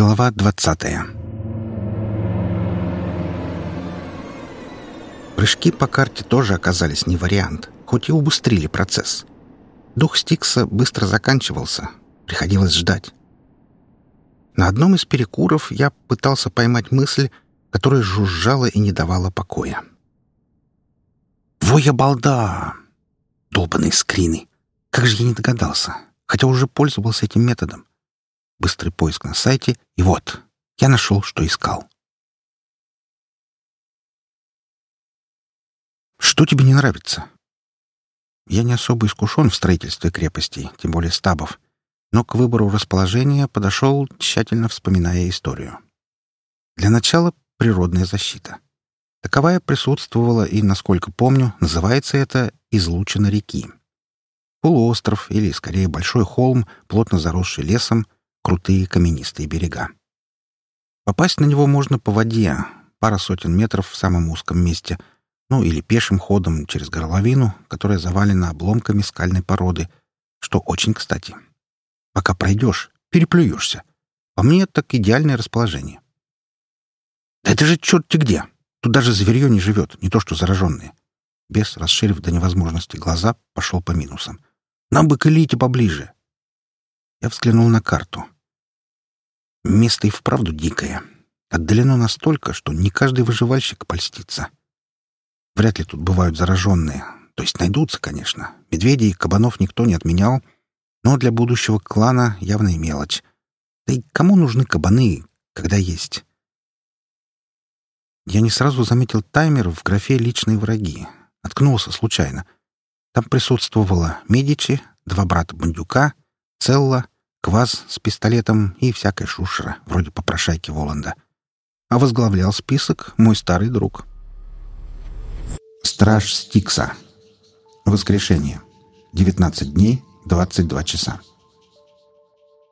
Глава двадцатая Прыжки по карте тоже оказались не вариант, хоть и убыстрили процесс. Дух Стикса быстро заканчивался, приходилось ждать. На одном из перекуров я пытался поймать мысль, которая жужжала и не давала покоя. «Воя балда!» Долбаные скрины! Как же я не догадался, хотя уже пользовался этим методом. Быстрый поиск на сайте, и вот, я нашел, что искал. Что тебе не нравится? Я не особо искушен в строительстве крепостей, тем более стабов, но к выбору расположения подошел, тщательно вспоминая историю. Для начала природная защита. Таковая присутствовала и, насколько помню, называется это «излучина реки». Полуостров или, скорее, большой холм, плотно заросший лесом, крутые каменистые берега. Попасть на него можно по воде, пара сотен метров в самом узком месте, ну или пешим ходом через горловину, которая завалена обломками скальной породы, что очень кстати. Пока пройдешь, переплюешься. По мне, так идеальное расположение. Да это же черт-те где! Тут даже зверье не живет, не то что зараженные. Бес, расширив до невозможности глаза, пошел по минусам. «Нам бы к элите поближе!» Я взглянул на карту. Место и вправду дикое. Отдалено настолько, что не каждый выживальщик польстится. Вряд ли тут бывают зараженные. То есть найдутся, конечно. Медведей и кабанов никто не отменял, но для будущего клана явная мелочь. Да и кому нужны кабаны, когда есть? Я не сразу заметил таймер в графе «Личные враги». Откнулся случайно. Там присутствовало Медичи, два брата Бандюка, Целла кваз с пистолетом и всякая шушера, вроде попрошайки Воланда. А возглавлял список мой старый друг. Страж Стикса. Воскрешение. 19 дней, 22 часа.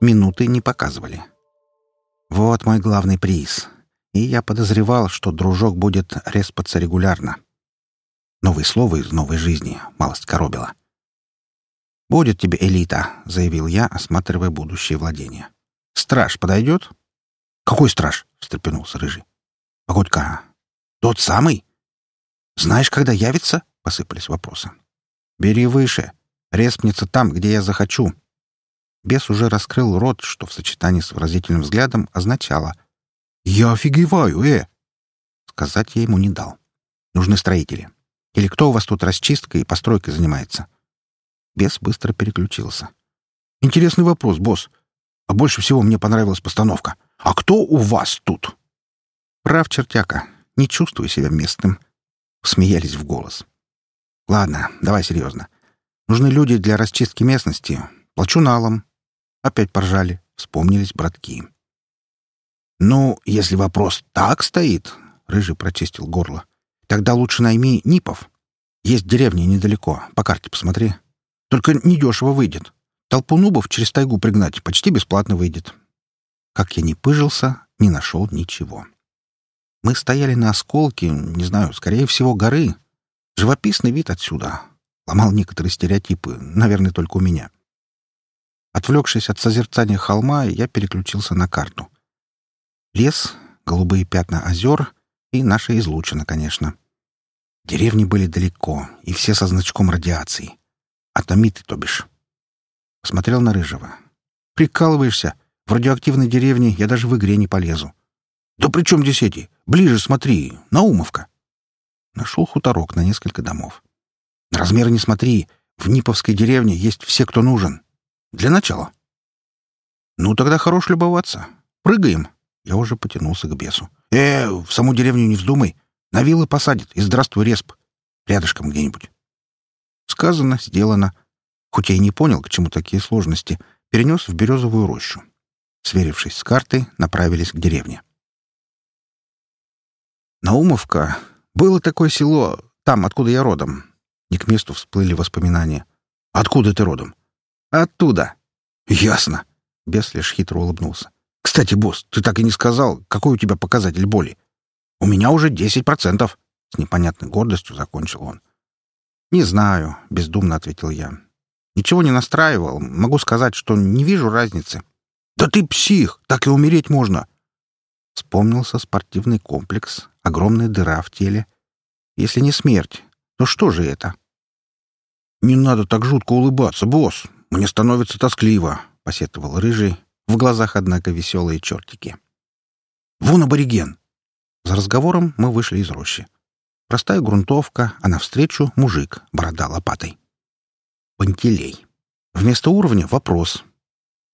Минуты не показывали. Вот мой главный приз. И я подозревал, что дружок будет респаться регулярно. Новые слова из новой жизни малость коробило. «Будет тебе элита», — заявил я, осматривая будущее владение. «Страж подойдет?» «Какой страж?» — встрепенулся Рыжий. «Погодь-ка, тот самый?» «Знаешь, когда явится?» — посыпались вопросы. «Бери выше. Респнется там, где я захочу». Бес уже раскрыл рот, что в сочетании с выразительным взглядом означало «Я офигеваю, э!» Сказать я ему не дал. Нужны строители. Или кто у вас тут расчисткой и постройкой занимается?» Бес быстро переключился. «Интересный вопрос, босс. А больше всего мне понравилась постановка. А кто у вас тут?» «Прав, чертяка. Не чувствую себя местным». Смеялись в голос. «Ладно, давай серьезно. Нужны люди для расчистки местности. Плачу налом». Опять поржали. Вспомнились братки. «Ну, если вопрос так стоит...» — Рыжий прочистил горло. «Тогда лучше найми Нипов. Есть деревня недалеко. По карте посмотри. Только недешево выйдет. Толпу нубов через тайгу пригнать почти бесплатно выйдет. Как я не пыжился, не нашел ничего. Мы стояли на осколке, не знаю, скорее всего, горы. Живописный вид отсюда. Ломал некоторые стереотипы, наверное, только у меня. Отвлекшись от созерцания холма, я переключился на карту. Лес, голубые пятна озер и наша излучина, конечно. Деревни были далеко, и все со значком радиации. Атомиты, то бишь. Посмотрел на Рыжего. «Прикалываешься? В радиоактивной деревне я даже в игре не полезу». «Да при чем здесь эти? Ближе смотри. Наумовка». Нашел хуторок на несколько домов. «На размеры не смотри. В Ниповской деревне есть все, кто нужен. Для начала». «Ну, тогда хорош любоваться. Прыгаем». Я уже потянулся к бесу. «Э, в саму деревню не вздумай. На виллы посадят, и здравствуй, респ. Рядышком где-нибудь». Сказано, сделано. Хоть я и не понял, к чему такие сложности, перенес в березовую рощу. Сверившись с картой, направились к деревне. Наумовка. Было такое село, там, откуда я родом. Не к месту всплыли воспоминания. «Откуда ты родом?» «Оттуда». «Ясно». Бес лишь хитро улыбнулся. «Кстати, босс, ты так и не сказал, какой у тебя показатель боли?» «У меня уже десять процентов», — с непонятной гордостью закончил он. «Не знаю», — бездумно ответил я. «Ничего не настраивал. Могу сказать, что не вижу разницы. «Да ты псих! Так и умереть можно!» Вспомнился спортивный комплекс, огромная дыра в теле. Если не смерть, то что же это? «Не надо так жутко улыбаться, босс! Мне становится тоскливо!» — посетовал Рыжий. В глазах, однако, веселые чертики. «Вон абориген!» За разговором мы вышли из рощи. Простая грунтовка, а навстречу мужик, борода лопатой. Пантелей. Вместо уровня — вопрос.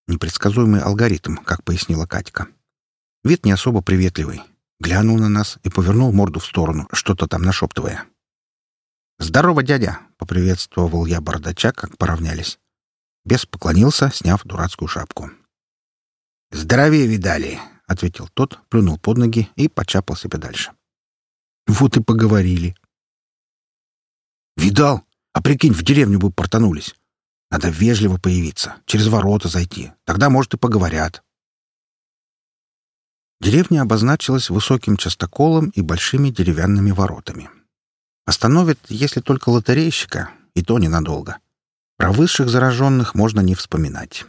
Непредсказуемый алгоритм, как пояснила Катька. Вид не особо приветливый. Глянул на нас и повернул морду в сторону, что-то там нашептывая. «Здорово, дядя!» — поприветствовал я бородача, как поравнялись. Бес поклонился, сняв дурацкую шапку. «Здоровее видали!» — ответил тот, плюнул под ноги и почапал себе дальше. «Вот и поговорили». «Видал? А прикинь, в деревню бы портанулись. Надо вежливо появиться, через ворота зайти. Тогда, может, и поговорят». Деревня обозначилась высоким частоколом и большими деревянными воротами. Остановят, если только лотерейщика, и то ненадолго. Про высших зараженных можно не вспоминать.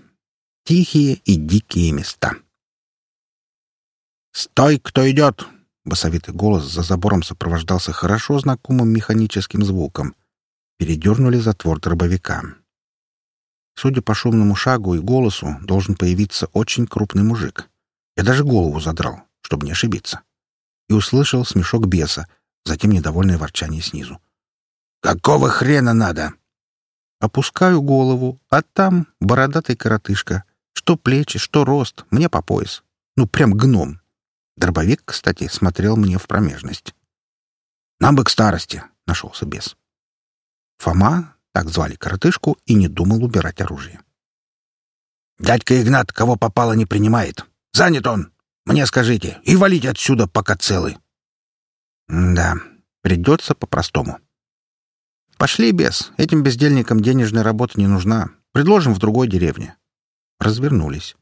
Тихие и дикие места. «Стой, кто идет!» Басовитый голос за забором сопровождался хорошо знакомым механическим звуком. Передернули затвор дробовика. Судя по шумному шагу и голосу, должен появиться очень крупный мужик. Я даже голову задрал, чтобы не ошибиться. И услышал смешок беса, затем недовольное ворчание снизу. «Какого хрена надо?» Опускаю голову, а там бородатый коротышка. Что плечи, что рост, мне по пояс. Ну, прям гном. Дробовик, кстати, смотрел мне в промежность. «Нам бы к старости», — нашелся бес. Фома, так звали коротышку, и не думал убирать оружие. «Дядька Игнат кого попало не принимает. Занят он. Мне скажите. И валите отсюда, пока целы». «Да, придется по-простому». «Пошли, бес. Этим бездельникам денежная работа не нужна. Предложим в другой деревне». Развернулись.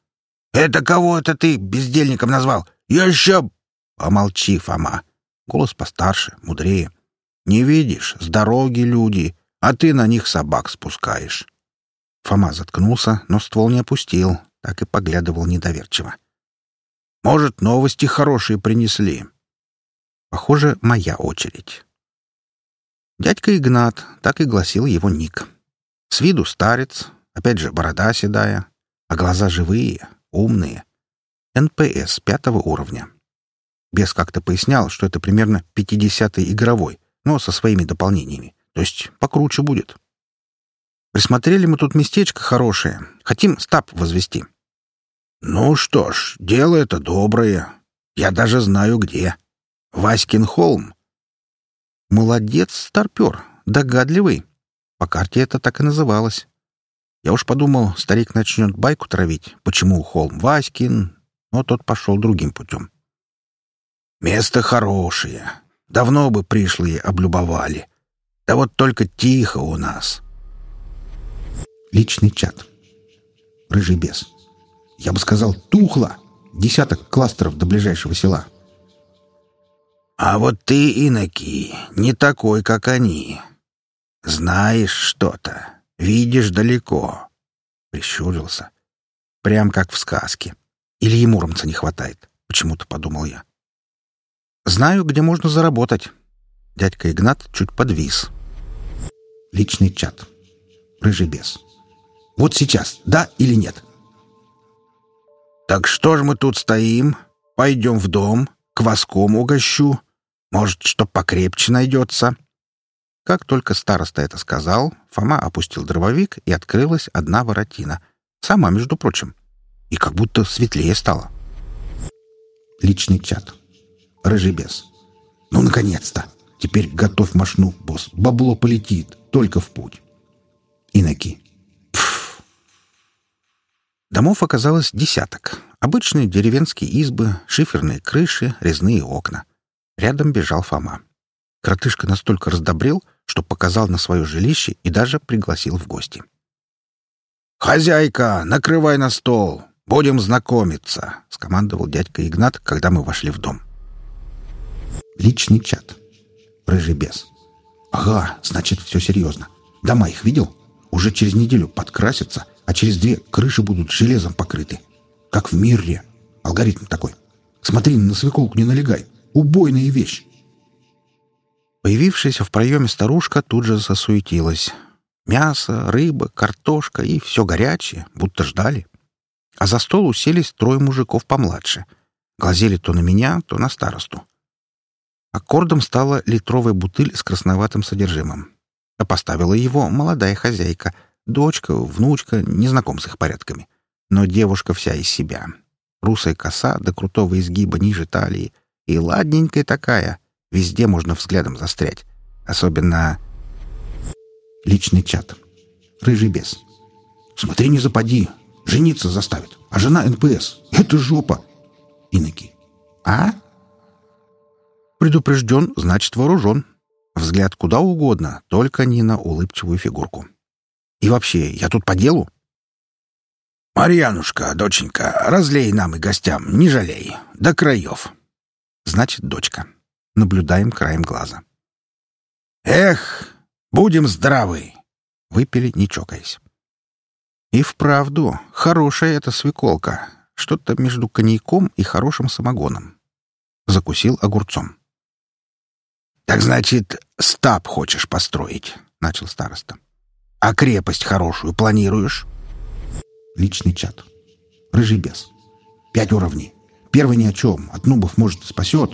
«Это кого это ты бездельником назвал? Я еще...» «Помолчи, Фома». Голос постарше, мудрее. «Не видишь, с дороги люди, а ты на них собак спускаешь». Фома заткнулся, но ствол не опустил, так и поглядывал недоверчиво. «Может, новости хорошие принесли?» Похоже, моя очередь. Дядька Игнат, так и гласил его ник. С виду старец, опять же, борода седая, а глаза живые, умные. НПС пятого уровня. Бес как-то пояснял, что это примерно 50-й игровой, но со своими дополнениями. То есть покруче будет. Присмотрели мы тут местечко хорошее. Хотим стаб возвести. Ну что ж, дело это доброе. Я даже знаю где. Васькин холм. Молодец, старпер, догадливый. По карте это так и называлось. Я уж подумал, старик начнет байку травить, почему холм Васькин, но тот пошел другим путем. Место хорошее. Давно бы пришлые облюбовали. Да вот только тихо у нас. Личный чат. Рыжий бес. Я бы сказал, тухло. Десяток кластеров до ближайшего села. А вот ты, иноки, не такой, как они. Знаешь что-то, видишь далеко. Прищурился. Прям как в сказке. Ему Муромца не хватает, почему-то подумал я. Знаю, где можно заработать. Дядька Игнат чуть подвис. Личный чат. Рыжий бес. Вот сейчас, да или нет? Так что же мы тут стоим? Пойдем в дом, кваском угощу. Может, что покрепче найдется?» Как только староста это сказал, Фома опустил дробовик, и открылась одна воротина. Сама, между прочим. И как будто светлее стало. Личный чат. Рыжий бес. «Ну, наконец-то! Теперь готовь машну, босс. Бабло полетит. Только в путь». Иноки. Пф. Домов оказалось десяток. Обычные деревенские избы, шиферные крыши, резные окна. Рядом бежал Фома. Кротышка настолько раздобрел, что показал на свое жилище и даже пригласил в гости. «Хозяйка, накрывай на стол! Будем знакомиться!» — скомандовал дядька Игнат, когда мы вошли в дом. Личный чат. Рыжий бес. «Ага, значит, все серьезно. Дома их видел? Уже через неделю подкрасятся, а через две крыши будут железом покрыты. как в мире. Алгоритм такой. Смотри, на свеколку не налегай. Убойная вещь. Появившаяся в проеме старушка тут же засуетилась. Мясо, рыба, картошка и все горячее, будто ждали. А за стол уселись трое мужиков помладше. Глазели то на меня, то на старосту. Аккордом стала литровая бутыль с красноватым содержимым. А поставила его молодая хозяйка, дочка, внучка, не знаком с их порядками. Но девушка вся из себя. Русая коса до крутого изгиба ниже талии. И ладненькая такая. Везде можно взглядом застрять. Особенно Личный чат. Рыжий бес. Смотри, не запади. Жениться заставит. А жена НПС. Это жопа. Иноки. А? Предупрежден, значит вооружен. Взгляд куда угодно, только не на улыбчивую фигурку. И вообще, я тут по делу? «Марьянушка, доченька, разлей нам и гостям, не жалей. До краев». Значит, дочка. Наблюдаем краем глаза. «Эх, Будем здравы!» Выпили, не чокаясь. И вправду, хорошая эта свеколка. Что-то между коньяком и хорошим самогоном. Закусил огурцом. «Так значит, стаб хочешь построить?» — начал староста. «А крепость хорошую планируешь?» Личный чат. Рыжий бес. Пять уровней. Первый ни о чем. От нубов, может, спасет.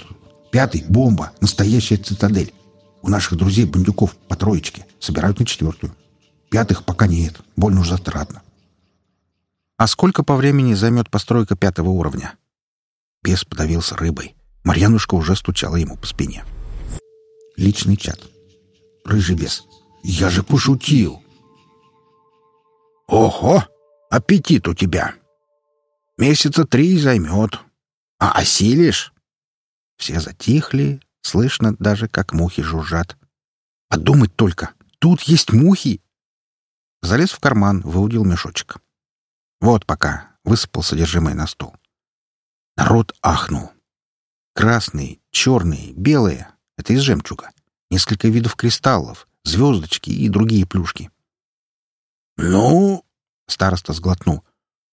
Пятый — бомба. Настоящая цитадель. У наших друзей бандюков по троечке. Собирают на четвертую. Пятых пока нет. Больно уж затратно. А сколько по времени займет постройка пятого уровня? Бес подавился рыбой. Марьянушка уже стучала ему по спине. Личный чат. Рыжий бес. Я же пошутил. Ого! Аппетит у тебя. Месяца три займет. А осилишь? Все затихли, Слышно даже, как мухи жужжат. Подумать только, тут есть мухи! Залез в карман, выудил мешочек. Вот пока, высыпал содержимое на стол. Народ ахнул. Красные, черные, белые — это из жемчуга. Несколько видов кристаллов, звездочки и другие плюшки. «Ну...» — староста сглотнул.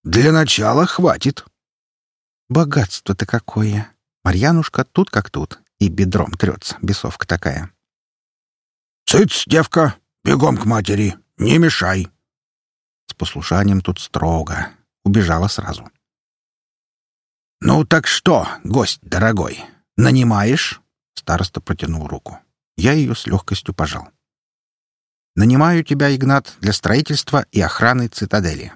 «Для начала хватит». «Богатство-то какое! Марьянушка тут как тут, и бедром трется, бесовка такая. «Цыц, девка! Бегом к матери! Не мешай!» Послушанием тут строго. Убежала сразу. «Ну так что, гость дорогой, нанимаешь?» Староста протянул руку. Я ее с легкостью пожал. «Нанимаю тебя, Игнат, для строительства и охраны цитадели».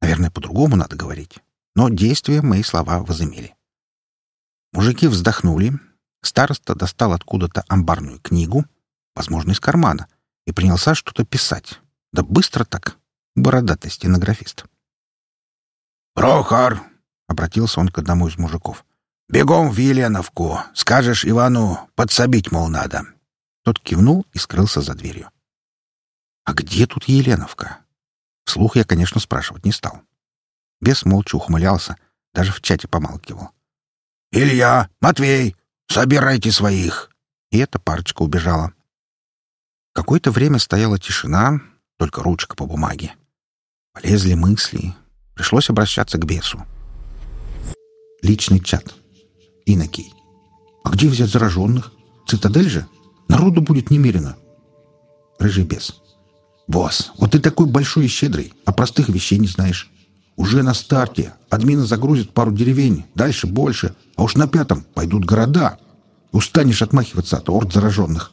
Наверное, по-другому надо говорить. Но действия мои слова возымели. Мужики вздохнули, Староста достал откуда-то амбарную книгу, возможно, из кармана, и принялся что-то писать. Да быстро так. Бородатый стенографист. «Прохор!» — обратился он к одному из мужиков. «Бегом в Еленовку. Скажешь Ивану, подсобить, мол, надо». Тот кивнул и скрылся за дверью. «А где тут Еленовка?» Вслух я, конечно, спрашивать не стал. Бес молча ухмылялся, даже в чате помалкивал. «Илья! Матвей! Собирайте своих!» И эта парочка убежала. Какое-то время стояла тишина, только ручка по бумаге. Полезли мысли. Пришлось обращаться к бесу. Личный чат. Инокий. «А где взять зараженных? Цитадель же? Народу будет немерено». Рыжий бес. «Босс, вот ты такой большой и щедрый, а простых вещей не знаешь. Уже на старте. Админы загрузят пару деревень, дальше больше. А уж на пятом пойдут города. Устанешь отмахиваться от орд зараженных.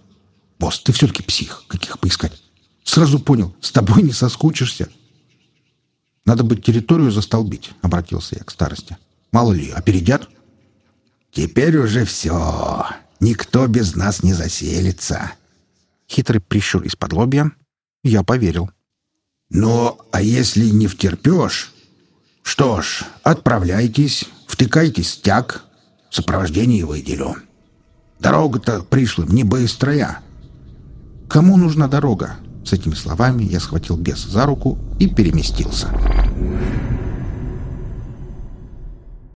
Босс, ты все-таки псих. Каких поискать? Сразу понял, с тобой не соскучишься. Надо бы территорию застолбить, обратился я к старости. Мало ли, опередят? Теперь уже все. Никто без нас не заселится. Хитрый прищур из-под лобья. Я поверил. Ну, а если не втерпешь, что ж, отправляйтесь, втыкайтесь в стяг, сопровождение выделю. Дорога-то пришлым не быстрая. Кому нужна дорога? С этими словами я схватил бес за руку и переместился.